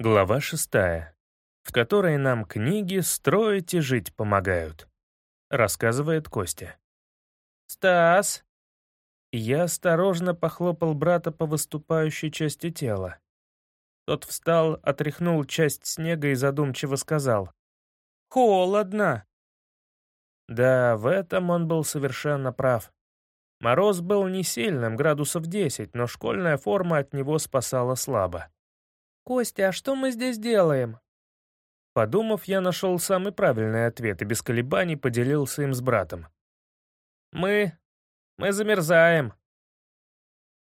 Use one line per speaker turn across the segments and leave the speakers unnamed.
Глава шестая, в которой нам книги строить и жить помогают. Рассказывает Костя.
«Стас!»
Я осторожно похлопал брата по выступающей части тела. Тот встал, отряхнул часть снега и задумчиво сказал.
«Холодно!»
Да, в этом он был совершенно прав. Мороз был не сильным, градусов 10, но школьная форма от него спасала слабо.
«Костя, а что мы здесь делаем?»
Подумав, я нашел самый правильный ответ и без колебаний поделился им с братом.
«Мы... мы замерзаем».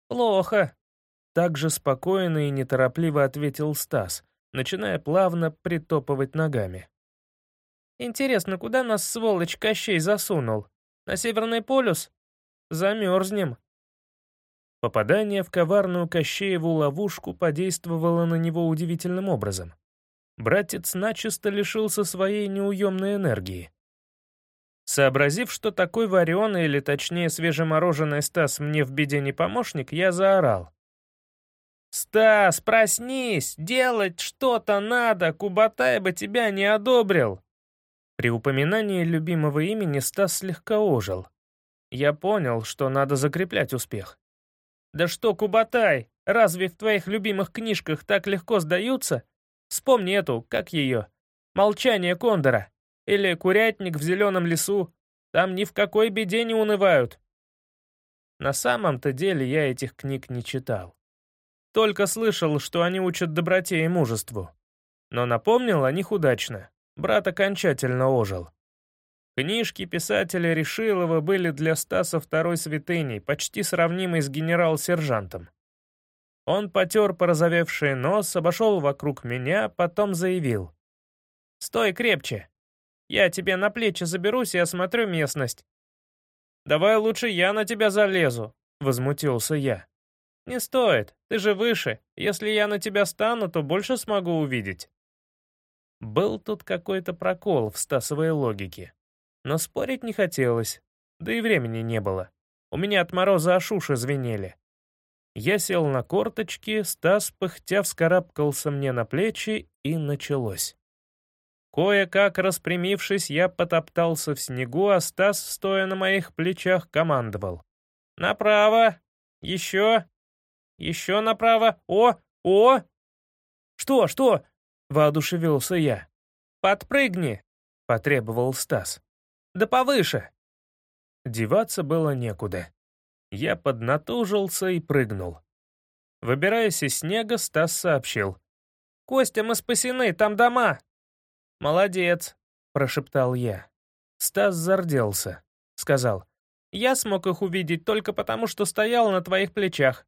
«Плохо», — так же спокойно и неторопливо ответил Стас, начиная плавно притопывать ногами.
«Интересно, куда нас сволочь Кощей засунул? На Северный полюс? Замерзнем».
Попадание в коварную Кощееву ловушку подействовало на него удивительным образом. Братец начисто лишился своей неуемной энергии. Сообразив, что такой вареный, или точнее свежемороженый Стас мне в беде не помощник, я заорал.
«Стас, проснись! Делать что-то надо! Кубатай бы тебя не одобрил!»
При упоминании любимого имени Стас слегка ожил. Я понял, что надо закреплять успех.
Да что, Кубатай, разве в твоих любимых книжках так легко сдаются? Вспомни эту, как ее? «Молчание Кондора» или «Курятник в зеленом лесу». Там ни в какой беде не унывают.
На самом-то деле я этих книг не читал. Только слышал, что они учат доброте и мужеству. Но напомнил о них удачно. Брат окончательно ожил. Книжки писателя Решилова были для Стаса второй святыней, почти сравнимой с генерал-сержантом. Он потер порозовевший нос, обошел вокруг меня, потом заявил.
«Стой крепче. Я тебе на плечи заберусь и осмотрю местность».
«Давай лучше я на тебя залезу», — возмутился я.
«Не стоит, ты же выше. Если я на тебя стану, то больше смогу увидеть».
Был тут какой-то прокол в Стасовой логике. Но спорить не хотелось, да и времени не было. У меня от мороза аж уши звенели. Я сел на корточки, Стас пыхтя вскарабкался мне на плечи, и началось. Кое-как распрямившись, я потоптался в снегу, а Стас, стоя на моих плечах, командовал.
«Направо! Еще! Еще направо! О! О!»
«Что, что?» — воодушевился я.
«Подпрыгни!»
— потребовал Стас.
Да повыше!»
Деваться было некуда. Я поднатужился и прыгнул. Выбираясь из снега, Стас сообщил.
«Костя, мы спасены, там дома!»
«Молодец!» — прошептал я. Стас зарделся. Сказал.
«Я смог их увидеть только потому, что стоял на твоих плечах».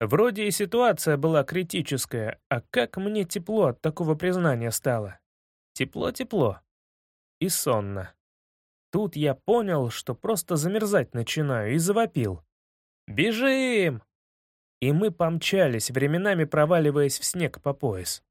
Вроде и ситуация была критическая, а как мне тепло от такого признания стало. Тепло-тепло. И сонно. Тут я понял, что просто замерзать начинаю, и завопил. «Бежим!» И мы помчались, временами проваливаясь в снег по пояс.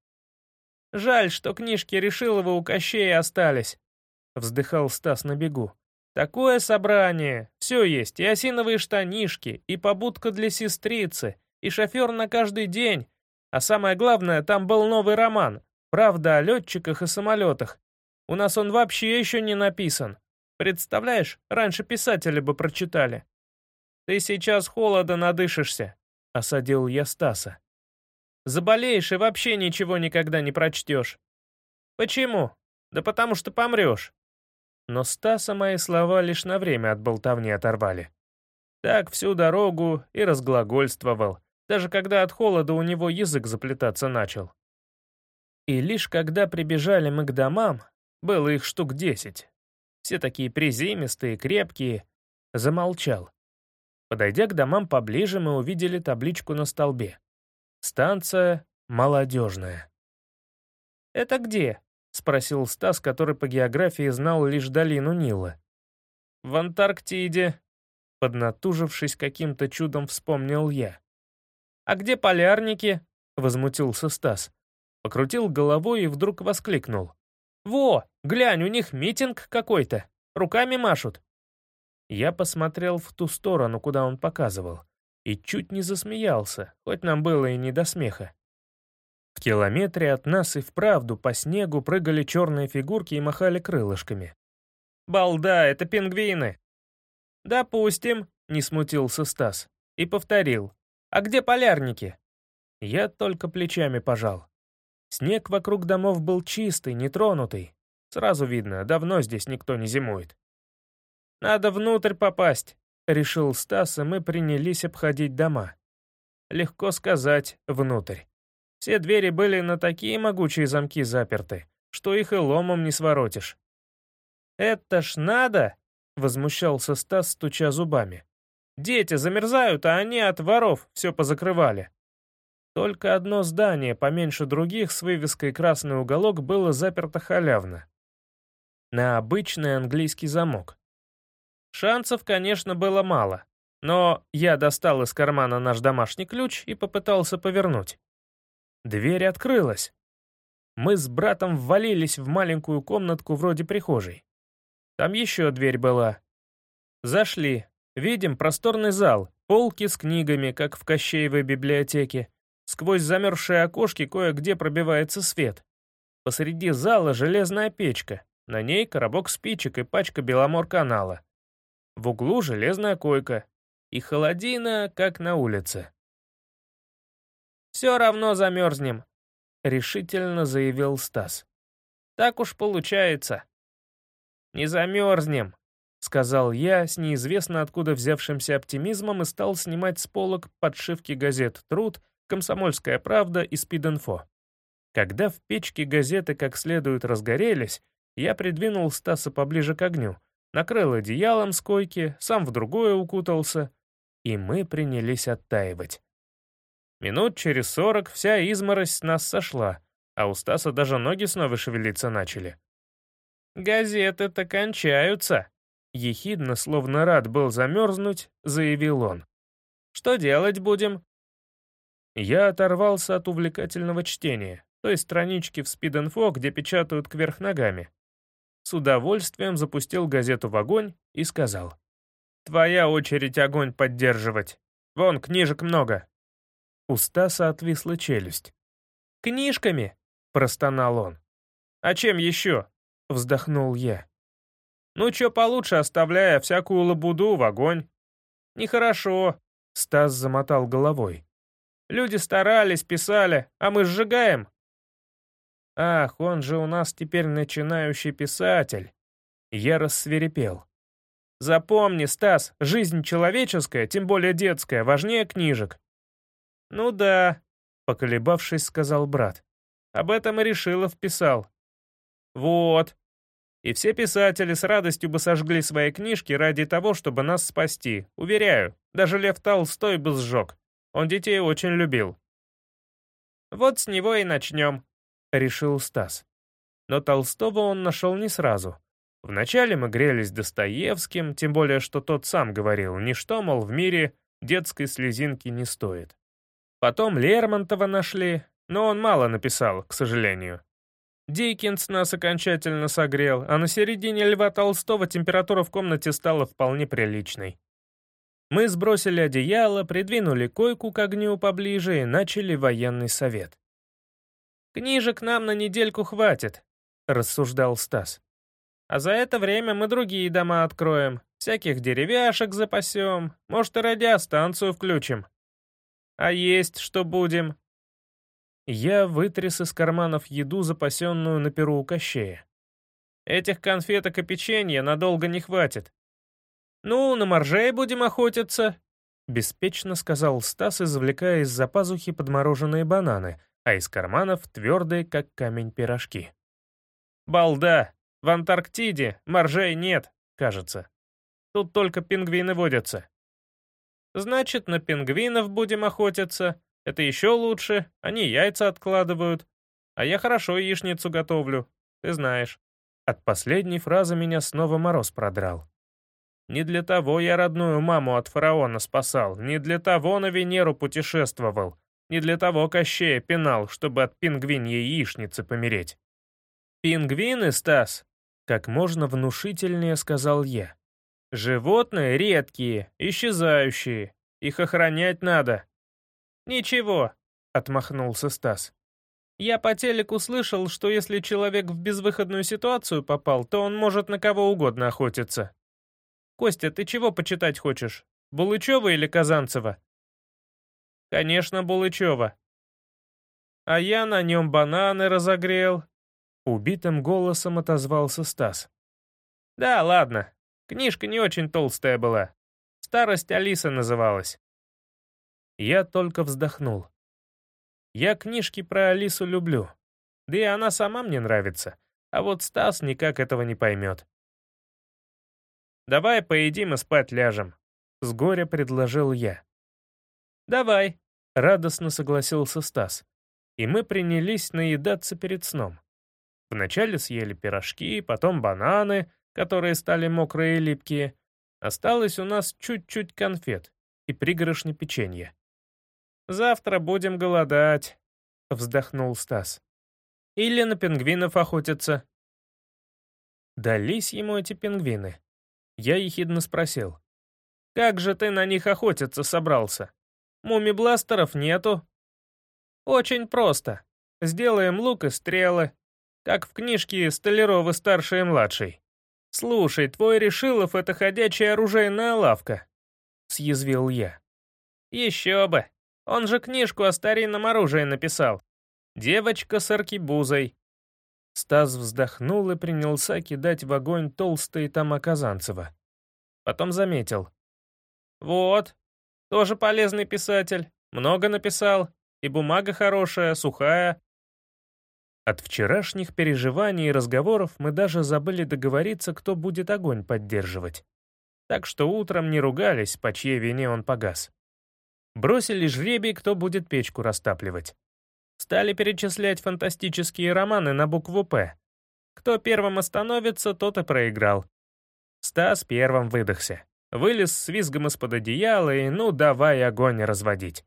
«Жаль, что книжки Решилова у Кощея остались», — вздыхал Стас на бегу. «Такое собрание! Все есть, и осиновые штанишки, и побудка для сестрицы, и шофер на каждый день. А самое главное, там был новый роман. Правда о летчиках и самолетах. У нас он вообще еще не написан. Представляешь, раньше писатели бы прочитали. Ты сейчас холода надышишься, — осадил я Стаса. Заболеешь и вообще ничего никогда не прочтешь. Почему? Да потому что помрешь. Но Стаса мои слова лишь на время от болтовни оторвали. Так всю дорогу и разглагольствовал, даже когда от холода у него язык заплетаться начал. И лишь когда прибежали мы к домам, было их штук десять, все такие приземистые, крепкие, замолчал. Подойдя к домам поближе, мы увидели табличку на столбе. Станция молодежная. «Это где?» — спросил Стас, который по географии знал лишь долину Нила. «В Антарктиде», —
поднатужившись каким-то чудом, вспомнил я.
«А где полярники?»
— возмутился Стас. Покрутил головой и вдруг воскликнул.
«Во, глянь, у них митинг какой-то. Руками машут».
Я посмотрел в ту сторону, куда он показывал, и чуть не засмеялся, хоть нам было и не до смеха. В километре от нас и вправду по снегу прыгали черные фигурки и махали крылышками.
«Балда, это пингвины!» «Допустим», — не смутился Стас. И повторил. «А где полярники?»
Я только плечами пожал. Снег вокруг домов был чистый, нетронутый. Сразу видно, давно здесь никто не зимует.
«Надо внутрь попасть», —
решил Стас, и мы принялись обходить дома. Легко сказать, внутрь. Все двери были на такие могучие замки заперты, что их и ломом не своротишь.
«Это ж надо!» — возмущался Стас, стуча зубами. «Дети замерзают, а они от воров все позакрывали».
Только одно здание, поменьше других, с вывеской «Красный уголок» было заперто халявно. На обычный английский замок. Шансов, конечно, было мало, но я достал из кармана наш домашний ключ и попытался повернуть. Дверь открылась. Мы с братом ввалились в маленькую комнатку вроде прихожей. Там еще дверь была. Зашли. Видим просторный зал, полки с книгами, как в Кощеевой библиотеке. Сквозь замерзшие окошки кое-где пробивается свет. Посреди зала железная печка, на ней коробок спичек и пачка Беломор-канала. В углу железная койка. И холодина, как на улице.
«Все равно замерзнем», — решительно заявил Стас. «Так уж получается».
«Не замерзнем», — сказал я с неизвестно откуда взявшимся оптимизмом и стал снимать с полок подшивки газет «Труд» «Комсомольская правда» и «Спид-инфо». Когда в печке газеты как следует разгорелись, я придвинул Стаса поближе к огню, накрыл одеялом с койки, сам в другое укутался, и мы принялись оттаивать. Минут через сорок вся изморозь нас сошла, а у Стаса даже ноги снова шевелиться начали.
«Газеты-то кончаются», — ехидно, словно рад был замерзнуть, заявил он. «Что делать будем?»
Я оторвался от увлекательного чтения, той странички в спид-инфо, где печатают кверх ногами. С удовольствием запустил газету в огонь и сказал. «Твоя очередь огонь поддерживать. Вон, книжек много». У Стаса отвисла челюсть.
«Книжками?»
— простонал он.
«А чем еще?»
— вздохнул я.
«Ну, чё получше оставляя всякую лабуду в огонь». «Нехорошо», —
Стас замотал головой.
Люди старались, писали, а мы сжигаем.
Ах, он же у нас теперь начинающий писатель. Я рассверепел.
Запомни, Стас, жизнь человеческая, тем более детская, важнее книжек.
Ну да, поколебавшись, сказал брат.
Об этом и Решилов писал. Вот. И все писатели с радостью бы сожгли свои книжки ради того, чтобы нас спасти. Уверяю, даже Лев Толстой бы сжег. Он детей очень любил. «Вот с него и начнем», — решил Стас. Но Толстого он нашел не сразу. Вначале мы грелись Достоевским, тем более, что тот сам говорил, ничто, мол, в мире детской слезинки не стоит. Потом Лермонтова нашли, но он мало написал, к сожалению. Диккенс нас окончательно согрел, а на середине Льва Толстого температура в комнате стала вполне приличной. Мы сбросили одеяло, придвинули койку к огню поближе и начали военный совет. «Книжек нам на недельку хватит», — рассуждал Стас. «А за это время мы другие дома откроем, всяких деревяшек запасем, может, и радиостанцию включим. А есть что будем?»
Я вытряс из карманов еду, запасенную на перу у Кощея.
«Этих конфеток и печенья надолго не хватит. «Ну, на моржей будем охотиться», — беспечно сказал Стас, извлекая из-за пазухи подмороженные бананы, а из карманов твердые, как камень, пирожки. «Балда! В Антарктиде моржей нет, кажется. Тут только пингвины водятся». «Значит, на пингвинов будем охотиться. Это еще лучше, они яйца откладывают. А я хорошо яичницу готовлю, ты знаешь».
От последней фразы меня снова мороз продрал. Не для того я родную маму от фараона спасал, не для того на Венеру путешествовал, не для того Кощея пинал, чтобы от пингвиньей яичницы помереть.
«Пингвины, Стас?» — как можно внушительнее сказал я. «Животные редкие, исчезающие. Их охранять надо». «Ничего», — отмахнулся Стас. Я по телеку слышал, что если человек в безвыходную ситуацию попал, то он может на кого угодно охотиться. Костя, ты чего почитать хочешь? Булычева или Казанцева? Конечно, Булычева. А я на нем бананы разогрел. Убитым голосом отозвался Стас. Да, ладно. Книжка не очень толстая была. Старость Алиса называлась. Я только вздохнул. Я книжки про Алису люблю. Да и она сама мне нравится. А вот Стас никак этого не поймет. «Давай поедим и спать ляжем», — с горя предложил я. «Давай», — радостно согласился Стас. И мы принялись наедаться перед сном. Вначале съели пирожки, потом бананы, которые стали мокрые и липкие. Осталось у нас чуть-чуть конфет и пригоршни печенья. «Завтра будем голодать», — вздохнул Стас. «Или на пингвинов охотиться». Дались ему эти пингвины. Я ехидно спросил. «Как же ты на них охотиться собрался? Муми-бластеров нету?» «Очень просто. Сделаем лук и стрелы, как в книжке Столярова старший и младший. Слушай, твой Решилов — это ходячая оружейная лавка», — съязвил я. «Еще бы. Он же книжку о старинном оружии написал. Девочка с аркибузой. Стас вздохнул и принялся кидать в огонь толстые тома Казанцева. Потом заметил. «Вот, тоже полезный писатель. Много написал. И бумага хорошая, сухая». От вчерашних переживаний и разговоров мы даже забыли договориться, кто будет огонь поддерживать. Так что утром не ругались, по чьей вине он погас. Бросили жребий, кто будет печку растапливать. Стали перечислять фантастические романы на букву «П». Кто первым остановится, тот и проиграл. Стас первым выдохся. Вылез с визгом из-под одеяла и ну давай огонь разводить.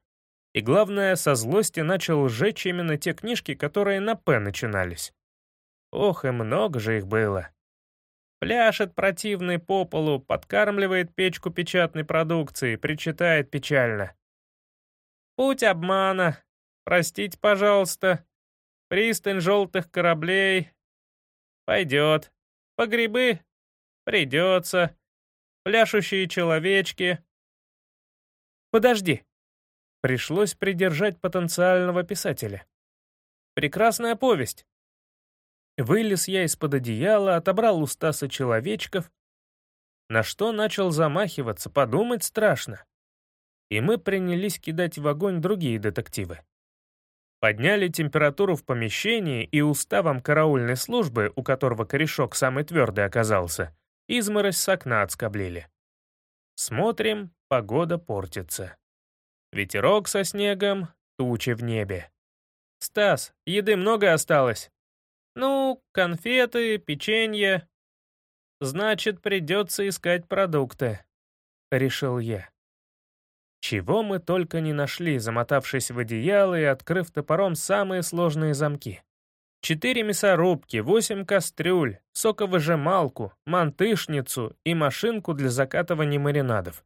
И главное, со злости начал сжечь именно те книжки, которые на «П» начинались. Ох, и много же их было. Пляшет противный по полу, подкармливает печку печатной продукции, причитает печально. Путь обмана. Простите, пожалуйста. Пристань желтых кораблей. Пойдет. По грибы. Придется. Пляшущие человечки. Подожди. Пришлось придержать потенциального писателя. Прекрасная повесть. Вылез я из-под одеяла, отобрал у Стаса человечков. На что начал замахиваться, подумать страшно и мы принялись кидать в огонь другие детективы. Подняли температуру в помещении и уставом караульной службы, у которого корешок самый твердый оказался, изморозь с окна отскоблили. Смотрим, погода портится. Ветерок со снегом, тучи в небе. «Стас, еды много осталось?» «Ну, конфеты, печенье». «Значит, придется искать продукты», — решил я. Чего мы только не нашли, замотавшись в одеяло и открыв топором самые сложные замки. Четыре мясорубки, восемь кастрюль, соковыжималку, мантышницу и машинку для закатывания маринадов.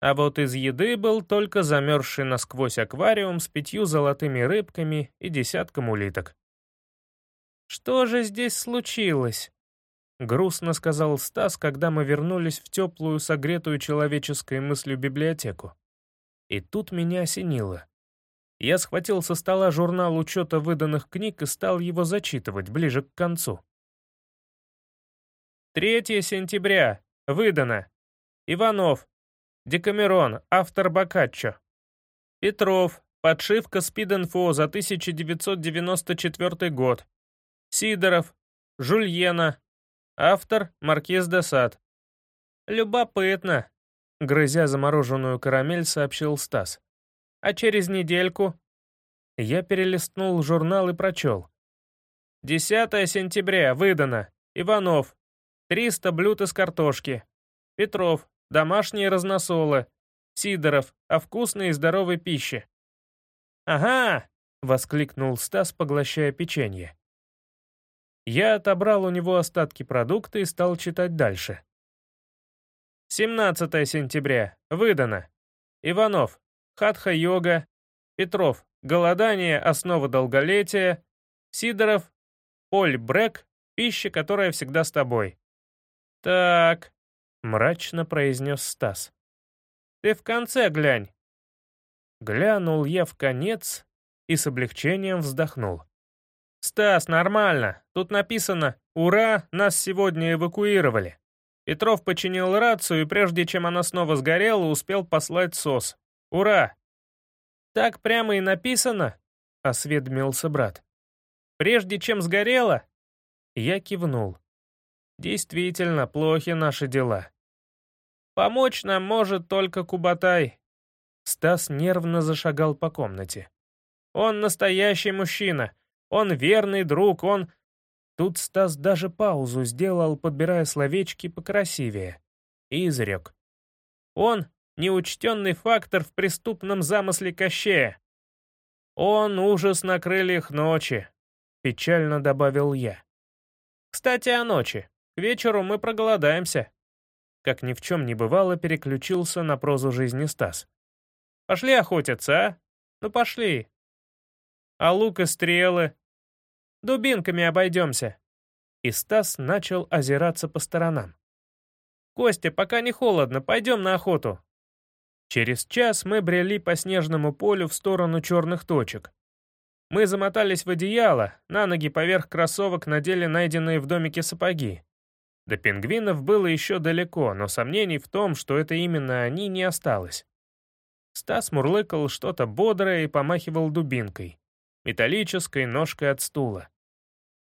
А вот из еды был только замерзший насквозь аквариум с пятью золотыми рыбками и десятком улиток. «Что же здесь случилось?» — грустно сказал Стас, когда мы вернулись в теплую, согретую человеческой мыслью библиотеку. И тут меня осенило. Я схватил со стола журнал учета выданных книг и стал его зачитывать ближе к концу. 3 сентября. Выдано. Иванов. Декамерон. Автор Бокаччо. Петров. Подшивка Спид-Инфо за 1994 год. Сидоров. Жульена. Автор Маркиз де Сад. Любопытно, грызя замороженную карамель, сообщил Стас. А через недельку я перелистнул журнал и прочел. 10 сентября, выдано. Иванов. 300 блюд из картошки. Петров. Домашние разносолы. Сидоров. О вкусной и здоровой пище. «Ага!» — воскликнул Стас, поглощая печенье. Я отобрал у него остатки продукта и стал читать дальше. 17 сентября. Выдано. Иванов. Хатха-йога. Петров.
голодание – основа долголетия, Сидоров, Поль Брэк – пища, которая всегда с тобой. «Так», — мрачно произнес Стас. «Ты в конце глянь». Глянул я в конец и с облегчением вздохнул. «Стас, нормально. Тут написано «Ура, нас сегодня эвакуировали». Петров починил рацию, и прежде чем она снова сгорела, успел послать СОС. Ура!» «Так прямо и написано?» — осведомился брат. «Прежде чем сгорела?» Я кивнул. Действительно, плохи наши дела. Помочь нам может только Кубатай. Стас нервно зашагал по комнате. Он настоящий мужчина. Он верный друг, он... Тут Стас даже паузу сделал, подбирая словечки покрасивее. И изрек. Он — неучтенный фактор в преступном замысле Кощея. Он — ужас на крыльях ночи, — печально добавил я. Кстати, о ночи. К вечеру мы проголодаемся». Как ни в чем не бывало, переключился на прозу жизни Стас. «Пошли охотиться, а? Ну пошли. А лук и стрелы? Дубинками обойдемся». И Стас начал озираться по сторонам. «Костя, пока не холодно, пойдем на охоту». Через час мы брели по снежному полю в сторону черных точек. Мы замотались в одеяло, на ноги поверх кроссовок надели найденные в домике сапоги. До пингвинов было еще далеко, но сомнений в том, что это именно они, не осталось. Стас мурлыкал что-то бодрое и помахивал дубинкой, металлической ножкой от стула.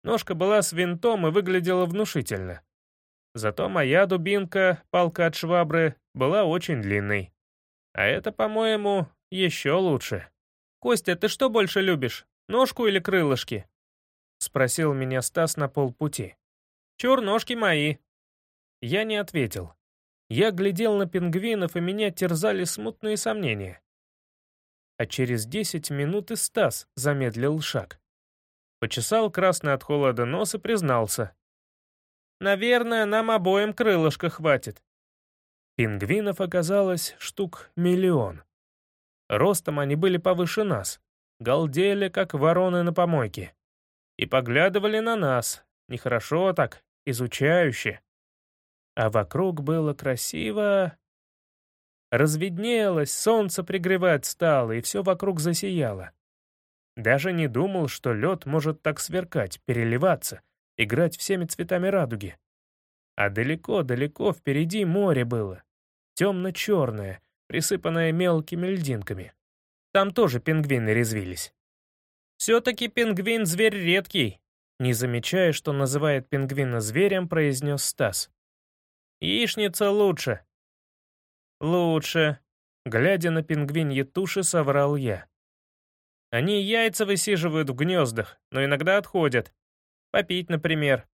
Ножка была с винтом и выглядела внушительно. Зато моя дубинка, палка от швабры, была очень длинной. А это, по-моему, еще лучше. «Костя, ты что больше любишь, ножку или крылышки?» — спросил меня Стас на полпути. Чур, ножки мои!» Я не ответил. Я глядел на пингвинов, и меня терзали смутные сомнения. А через десять минут и Стас замедлил шаг. Почесал красный от холода нос и признался. «Наверное, нам обоим крылышка хватит». Пингвинов оказалось штук миллион. Ростом они были повыше нас, галдели, как вороны на помойке, и поглядывали на нас, Нехорошо так, изучающе. А вокруг было красиво... Разведнелось, солнце пригревать стало, и все вокруг засияло. Даже не думал, что лед может так сверкать, переливаться, играть всеми цветами радуги. А далеко-далеко впереди море было, темно-черное, присыпанное мелкими льдинками. Там тоже пингвины резвились. «Все-таки пингвин — зверь редкий», не замечая, что называет пингвина зверем, произнес Стас. «Яичница лучше». «Лучше», — глядя на пингвиньи туши, соврал я. «Они яйца высиживают в гнездах, но иногда отходят. Попить, например».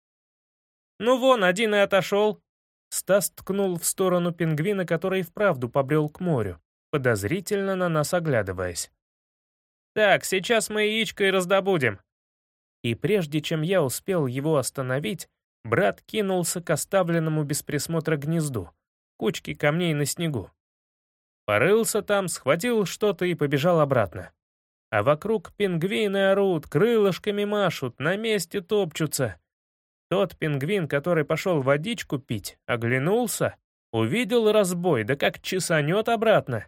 «Ну вон, один и отошел». Стас ткнул в сторону пингвина, который вправду побрел к морю, подозрительно на нас оглядываясь. «Так, сейчас мы яичко и раздобудем. И прежде чем я успел его остановить, брат кинулся к оставленному без присмотра гнезду, кучке камней на снегу. Порылся там, схватил что-то и побежал обратно. А вокруг пингвины орут, крылышками машут, на месте топчутся. Тот пингвин, который пошел водичку пить, оглянулся, увидел разбой, да как чесанет обратно.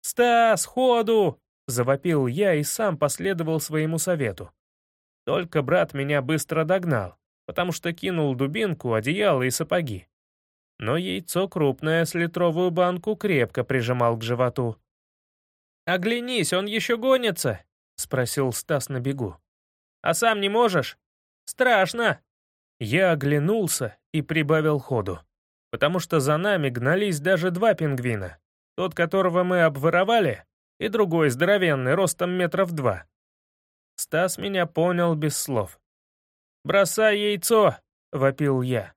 «Стас, ходу!» — завопил я и сам последовал своему совету. Только брат меня быстро догнал, потому что кинул дубинку, одеяло и сапоги. Но яйцо крупное с литровую банку крепко прижимал к животу. «Оглянись, он еще гонится!» — спросил Стас на бегу. «А сам не можешь? Страшно!» Я оглянулся и прибавил ходу, потому что за нами гнались даже два пингвина. Тот, которого мы обворовали, и другой здоровенный, ростом метров два. Стас меня понял без слов. «Бросай яйцо!» — вопил я.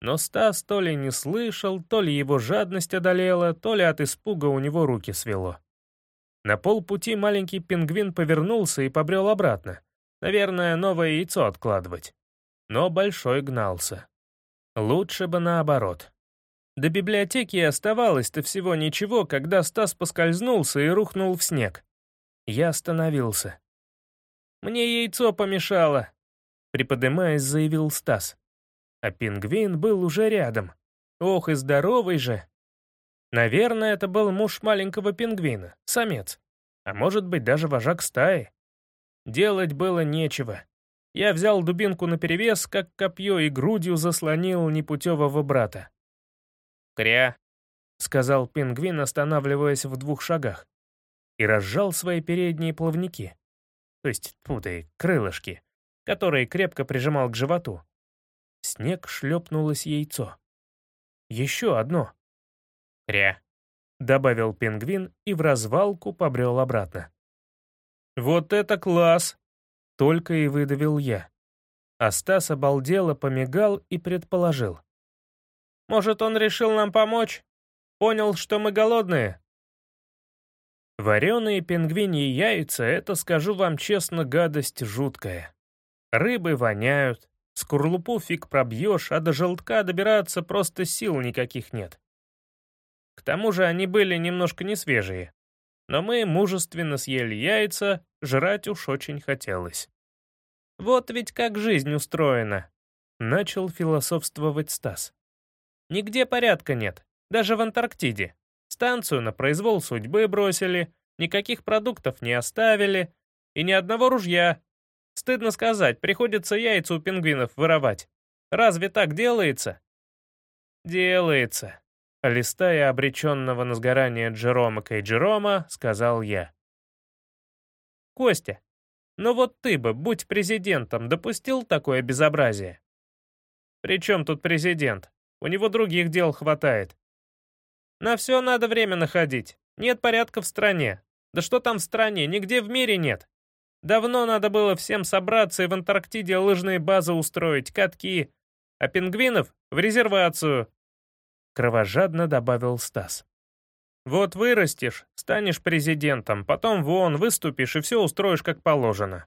Но Стас то ли не слышал, то ли его жадность одолела, то ли от испуга у него руки свело. На полпути маленький пингвин повернулся и побрел обратно. Наверное, новое яйцо откладывать. Но большой гнался. Лучше бы наоборот. До библиотеки оставалось-то всего ничего, когда Стас поскользнулся и рухнул в снег. Я остановился. «Мне яйцо помешало», — приподымаясь, заявил Стас. А пингвин был уже рядом. Ох и здоровый же. Наверное, это был муж маленького пингвина, самец. А может быть, даже вожак стаи. Делать было нечего. Я взял дубинку наперевес, как копье, и грудью заслонил непутевого брата. «Кря», — сказал пингвин, останавливаясь в двух шагах, и разжал свои передние плавники, то есть, путай, крылышки, которые крепко прижимал к животу. Снег шлепнулось яйцо. Еще одно. «Кря», — добавил пингвин и в развалку побрел обратно. «Вот это класс!» — только и выдавил я. А Стас обалдело помигал и предположил. «Может, он решил нам помочь? Понял, что мы голодные?» Вареные пингвиньи яйца — это, скажу вам честно, гадость жуткая. Рыбы воняют, скорлупу фиг пробьешь, а до желтка добираться просто сил никаких нет. К тому же они были немножко несвежие. Но мы мужественно съели яйца, жрать уж очень хотелось. Вот ведь как жизнь устроена, начал философствовать Стас. Нигде порядка нет, даже в Антарктиде. Станцию на произвол судьбы бросили, никаких продуктов не оставили и ни одного ружья. Стыдно сказать, приходится яйца у пингвинов воровать. Разве так делается? Делается. Листая обреченного на сгорание Джерома Кейджерома, сказал я. Костя, ну вот ты бы, будь президентом, допустил такое безобразие? При чем тут президент? У него других дел хватает. На все надо время находить. Нет порядка в стране. Да что там в стране, нигде в мире нет. Давно надо было всем собраться и в Антарктиде лыжные базы устроить, катки, а пингвинов — в резервацию кровожадно добавил Стас. «Вот вырастешь, станешь президентом, потом вон выступишь и все устроишь как положено».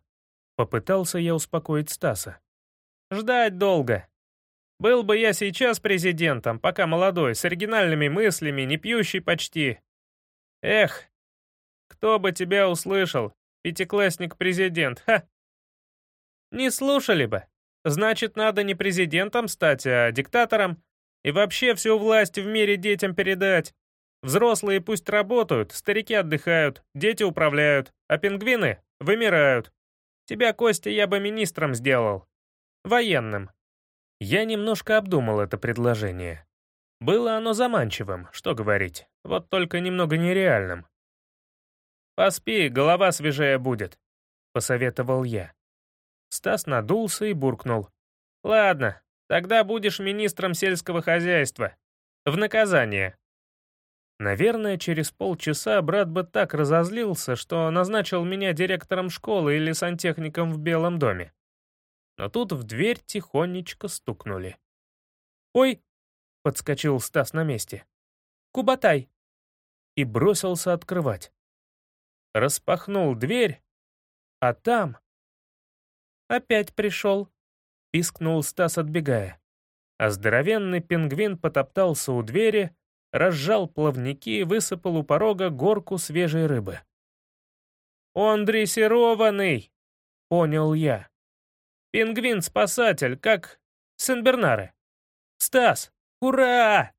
Попытался я успокоить Стаса. «Ждать долго. Был бы я сейчас президентом, пока молодой, с оригинальными мыслями, не пьющий почти. Эх, кто бы тебя услышал, пятиклассник-президент, ха!» «Не слушали бы. Значит, надо не президентом стать, а диктатором, и вообще всю власть в мире детям передать. Взрослые пусть работают, старики отдыхают, дети управляют, а пингвины вымирают. Тебя, Костя, я бы министром сделал. Военным. Я немножко обдумал это предложение. Было оно заманчивым, что говорить, вот только немного нереальным. «Поспи, голова свежая будет», — посоветовал я. Стас надулся и буркнул. «Ладно, Тогда будешь министром сельского хозяйства. В наказание. Наверное, через полчаса брат бы так разозлился, что назначил меня директором школы или сантехником в Белом доме. Но тут в дверь тихонечко стукнули. «Ой!» — подскочил Стас на месте. «Кубатай!» И бросился открывать. Распахнул дверь, а там... Опять пришел. — пискнул Стас, отбегая. А здоровенный пингвин потоптался у двери, разжал плавники и высыпал у порога горку свежей рыбы. «Он дрессированный!» — понял я. «Пингвин-спасатель, как Сен-Бернаре. Стас, ура!»